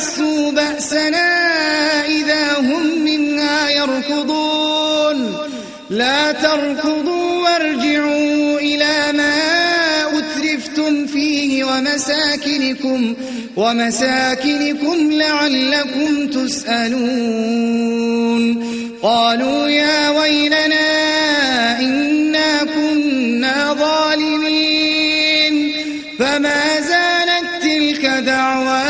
أحسوا بأسنا إذا هم منها يركضون. لا تركضوا وارجعوا إلى ما أترفتم فيه ومساكنكم ومساكنكم لعلكم تسألون. قالوا يا ويلنا إنا كنا ظالمين. فما زالت تلك دعواهم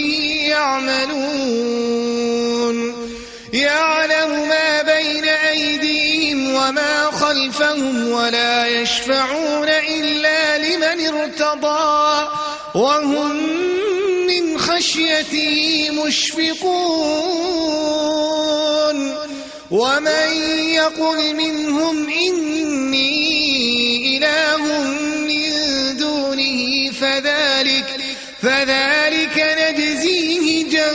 يعملون. يعلم ما بين أيديهم وما خلفهم ولا يشفعون إلا لمن ارتضى. وهم من خشيته مشفقون. ومن يقل منهم إني إله من دونه فذلك فذلك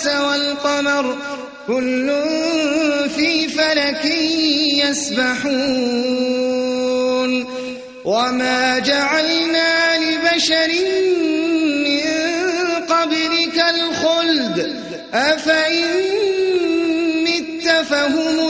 والشمس والقمر كل في فلك يسبحون. وما جعلنا لبشر من قبلك الخلد أفإن مت فهم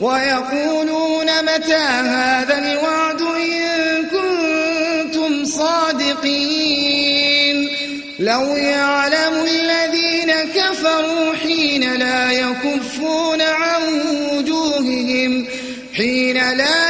ويقولون متى هذا الوعد إن كنتم صادقين؟ لو يعلم الذين كفروا حين لا يكفون عن وجوههم حين لا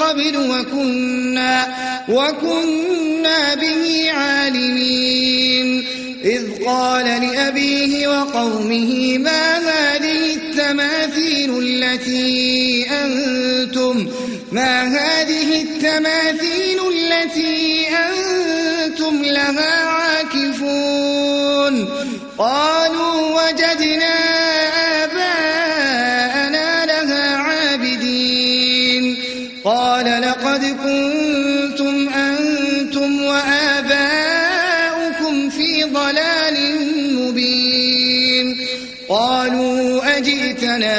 قبل وكنا, وكنا به عالمين. إذ قال لأبيه وقومه ما هذه التماثيل التي أنتم ما هذه التماثيل التي أنتم لها عاكفون؟ قالوا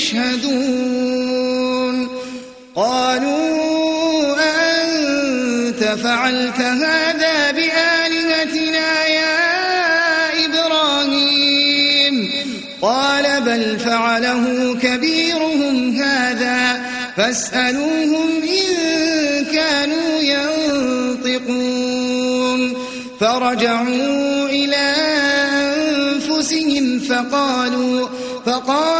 يشهدون. قالوا أنت فعلت هذا بآلهتنا يا إبراهيم. قال بل فعله كبيرهم هذا. فاسألوهم إن كانوا ينطقون. فرجعوا إلى أنفسهم فقالوا فقالوا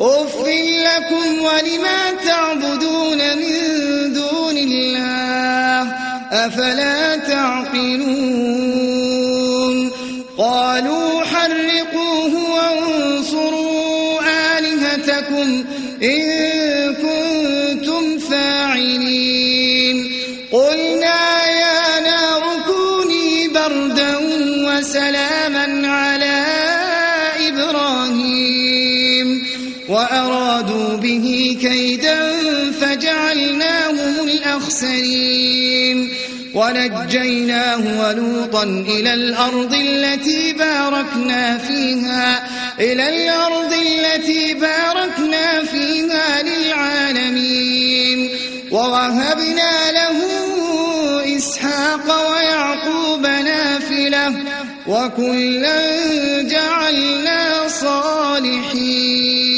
أف لكم ولما تعبدون من دون الله أفلا تعقلون به كيدا فجعلناهم الأخسرين. ونجيناه ولوطا إلى الأرض التي باركنا فيها إلى الأرض التي باركنا فيها للعالمين. ووهبنا له إسحاق ويعقوب نافلة وكلا جعلنا صالحين.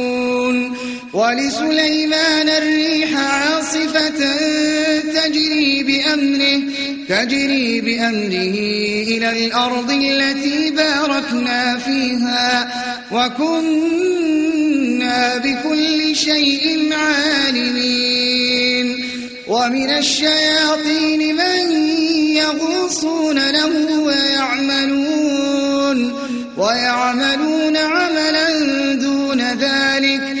ولسليمان الريح عاصفة تجري بأمره تجري بأمره إلى الأرض التي باركنا فيها وكنا بكل شيء عالمين. ومن الشياطين من يغوصون له ويعملون ويعملون عملا دون ذلك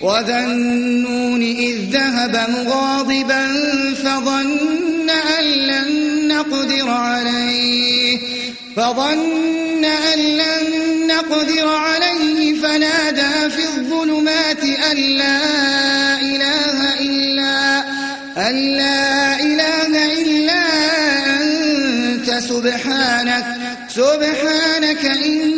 وذا النون إذ ذهب مغاضبا فظن أن لن نقدر عليه فظن أن لن نقدر عليه فنادى في الظلمات أن لا إله إلا أن لا إله إلا أنت سبحانك سبحانك إني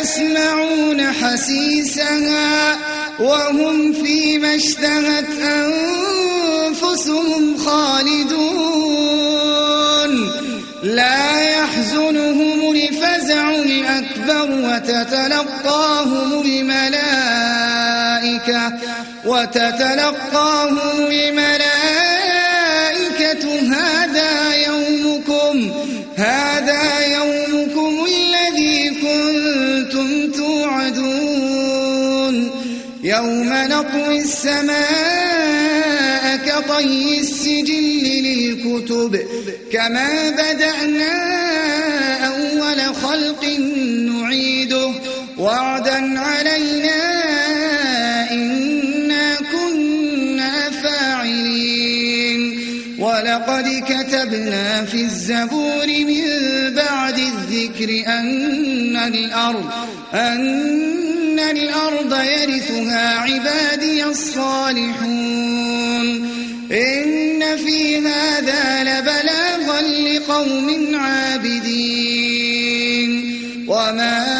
يسمعون حسيسها وهم فيما اشتهت أنفسهم خالدون. لا يحزنهم الفزع الأكبر وتتلقاهم الملائكة وتتلقاهم الملائكة نطوي السماء كطي السجل للكتب كما بدأنا أول خلق نعيده. وعدا علينا إنا كنا فاعلين. ولقد كتبنا في الزبور من بعد الذكر أن الأرض أن الأرض يرثها عبادي الصالحون. إن في هذا لبلاغا لقوم عابدين. وما